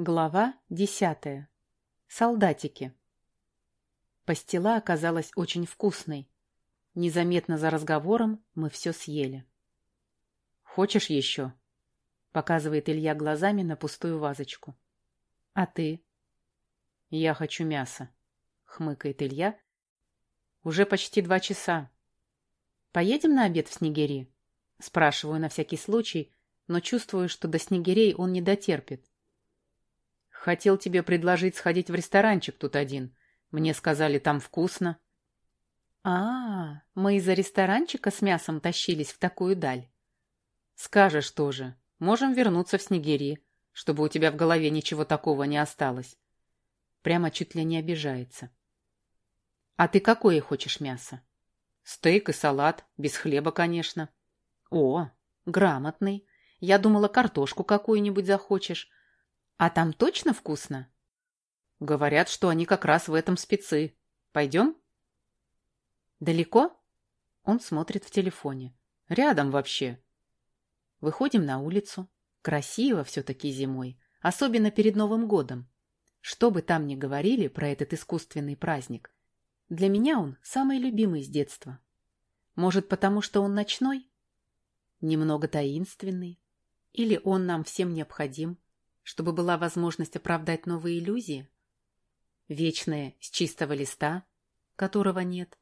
Глава десятая. Солдатики. Пастила оказалась очень вкусной. Незаметно за разговором мы все съели. «Хочешь еще?» — показывает Илья глазами на пустую вазочку. «А ты?» «Я хочу мяса», — хмыкает Илья. «Уже почти два часа. Поедем на обед в Снегири?» Спрашиваю на всякий случай, но чувствую, что до Снегирей он не дотерпит. Хотел тебе предложить сходить в ресторанчик тут один. Мне сказали, там вкусно. А, -а, -а мы из-за ресторанчика с мясом тащились в такую даль. Скажешь тоже. Можем вернуться в Снегири, чтобы у тебя в голове ничего такого не осталось. Прямо чуть ли не обижается. А ты какое хочешь мясо? Стейк и салат, без хлеба, конечно. О, грамотный. Я думала, картошку какую-нибудь захочешь. А там точно вкусно? Говорят, что они как раз в этом спецы. Пойдем? Далеко? Он смотрит в телефоне. Рядом вообще. Выходим на улицу. Красиво все-таки зимой, особенно перед Новым годом. Что бы там ни говорили про этот искусственный праздник, для меня он самый любимый с детства. Может, потому что он ночной? Немного таинственный? Или он нам всем необходим? Чтобы была возможность оправдать новые иллюзии? Вечное с чистого листа, которого нет?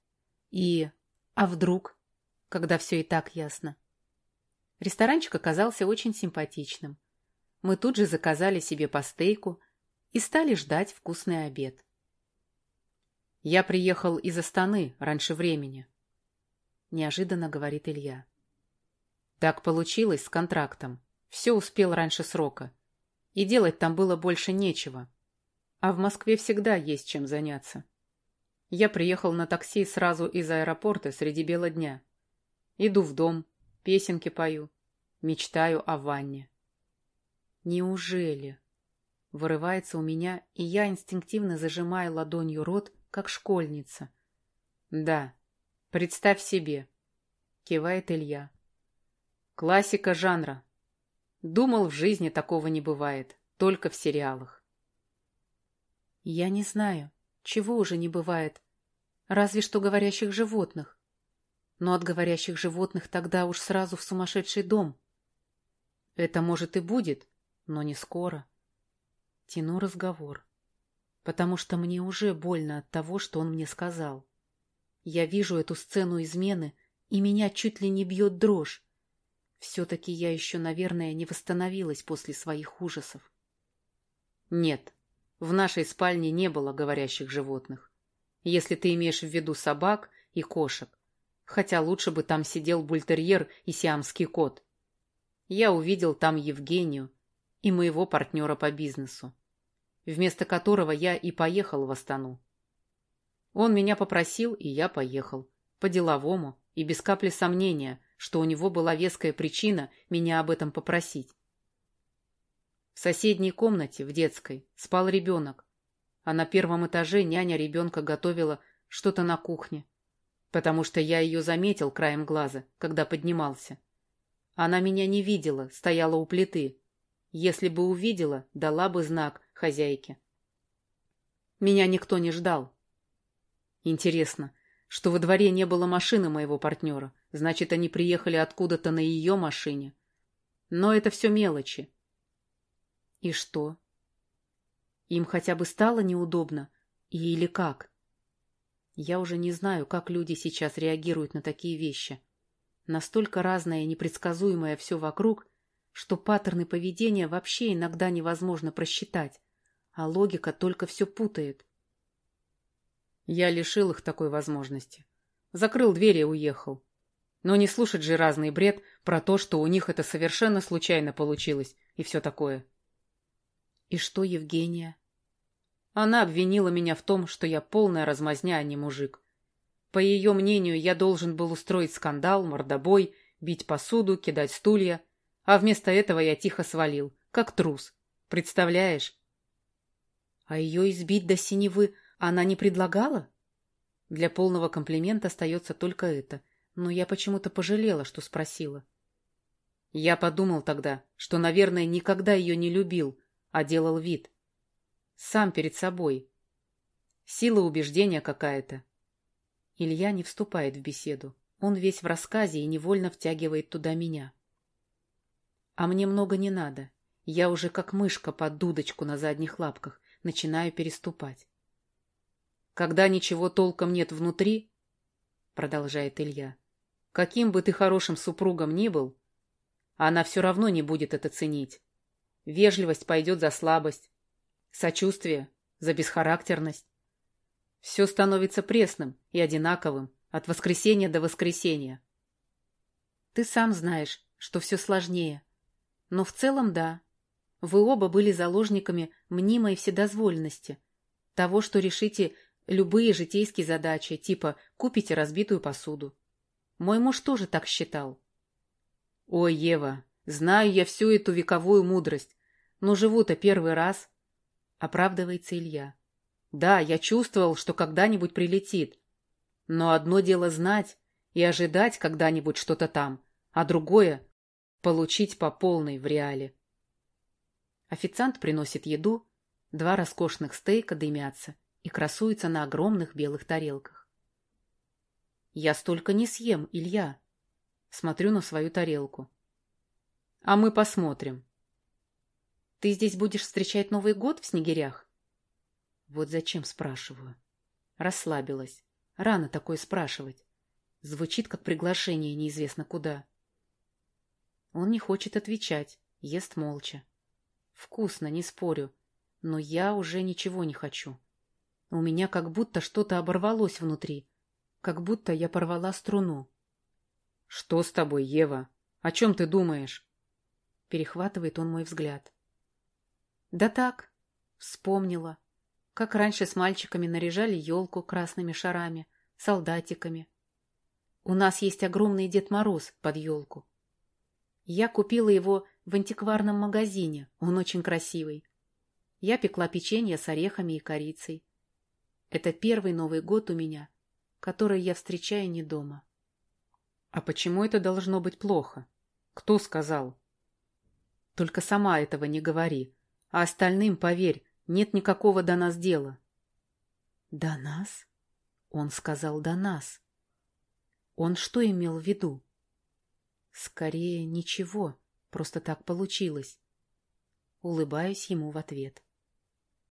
И «а вдруг?» когда все и так ясно. Ресторанчик оказался очень симпатичным. Мы тут же заказали себе по стейку и стали ждать вкусный обед. «Я приехал из Астаны раньше времени», — неожиданно говорит Илья. «Так получилось с контрактом. Все успел раньше срока и делать там было больше нечего. А в Москве всегда есть чем заняться. Я приехал на такси сразу из аэропорта среди бела дня. Иду в дом, песенки пою, мечтаю о ванне. Неужели? Вырывается у меня, и я инстинктивно зажимаю ладонью рот, как школьница. Да, представь себе, кивает Илья. Классика жанра, Думал, в жизни такого не бывает, только в сериалах. Я не знаю, чего уже не бывает. Разве что говорящих животных. Но от говорящих животных тогда уж сразу в сумасшедший дом. Это, может, и будет, но не скоро. Тяну разговор, потому что мне уже больно от того, что он мне сказал. Я вижу эту сцену измены, и меня чуть ли не бьет дрожь. Все-таки я еще, наверное, не восстановилась после своих ужасов. Нет, в нашей спальне не было говорящих животных. Если ты имеешь в виду собак и кошек. Хотя лучше бы там сидел бультерьер и сиамский кот. Я увидел там Евгению и моего партнера по бизнесу, вместо которого я и поехал в Астану. Он меня попросил, и я поехал. По-деловому и без капли сомнения, что у него была веская причина меня об этом попросить. В соседней комнате, в детской, спал ребенок, а на первом этаже няня ребенка готовила что-то на кухне, потому что я ее заметил краем глаза, когда поднимался. Она меня не видела, стояла у плиты. Если бы увидела, дала бы знак хозяйке. Меня никто не ждал. Интересно, что во дворе не было машины моего партнера, Значит, они приехали откуда-то на ее машине. Но это все мелочи. И что? Им хотя бы стало неудобно? Или как? Я уже не знаю, как люди сейчас реагируют на такие вещи. Настолько разное и непредсказуемое все вокруг, что паттерны поведения вообще иногда невозможно просчитать, а логика только все путает. Я лишил их такой возможности. Закрыл дверь и уехал. Но не слушать же разный бред про то, что у них это совершенно случайно получилось и все такое. И что Евгения? Она обвинила меня в том, что я полная размазня, а не мужик. По ее мнению, я должен был устроить скандал, мордобой, бить посуду, кидать стулья, а вместо этого я тихо свалил, как трус. Представляешь? А ее избить до синевы она не предлагала? Для полного комплимента остается только это — но я почему-то пожалела, что спросила. Я подумал тогда, что, наверное, никогда ее не любил, а делал вид. Сам перед собой. Сила убеждения какая-то. Илья не вступает в беседу. Он весь в рассказе и невольно втягивает туда меня. А мне много не надо. Я уже как мышка под дудочку на задних лапках начинаю переступать. Когда ничего толком нет внутри, продолжает Илья, каким бы ты хорошим супругом ни был, она все равно не будет это ценить. Вежливость пойдет за слабость, сочувствие за бесхарактерность. Все становится пресным и одинаковым от воскресенья до воскресенья. Ты сам знаешь, что все сложнее. Но в целом да. Вы оба были заложниками мнимой вседозволенности. Того, что решите любые житейские задачи, типа купите разбитую посуду. Мой муж тоже так считал. Ой, Ева, знаю я всю эту вековую мудрость, но живу-то первый раз. Оправдывается Илья. Да, я чувствовал, что когда-нибудь прилетит. Но одно дело знать и ожидать когда-нибудь что-то там, а другое — получить по полной в реале. Официант приносит еду, два роскошных стейка дымятся и красуются на огромных белых тарелках. Я столько не съем, Илья. Смотрю на свою тарелку. А мы посмотрим. Ты здесь будешь встречать Новый год в снегирях? Вот зачем спрашиваю. Расслабилась. Рано такое спрашивать. Звучит как приглашение неизвестно куда. Он не хочет отвечать, ест молча. Вкусно, не спорю, но я уже ничего не хочу. У меня как будто что-то оборвалось внутри, как будто я порвала струну. — Что с тобой, Ева? О чем ты думаешь? Перехватывает он мой взгляд. — Да так, вспомнила как раньше с мальчиками наряжали елку красными шарами, солдатиками. У нас есть огромный Дед Мороз под елку. Я купила его в антикварном магазине, он очень красивый. Я пекла печенье с орехами и корицей. Это первый Новый год у меня, который я встречаю не дома. А почему это должно быть плохо? Кто сказал? Только сама этого не говори, а остальным поверь, нет никакого до нас дела. До нас? Он сказал до нас. Он что имел в виду? Скорее, ничего, просто так получилось. Улыбаюсь ему в ответ.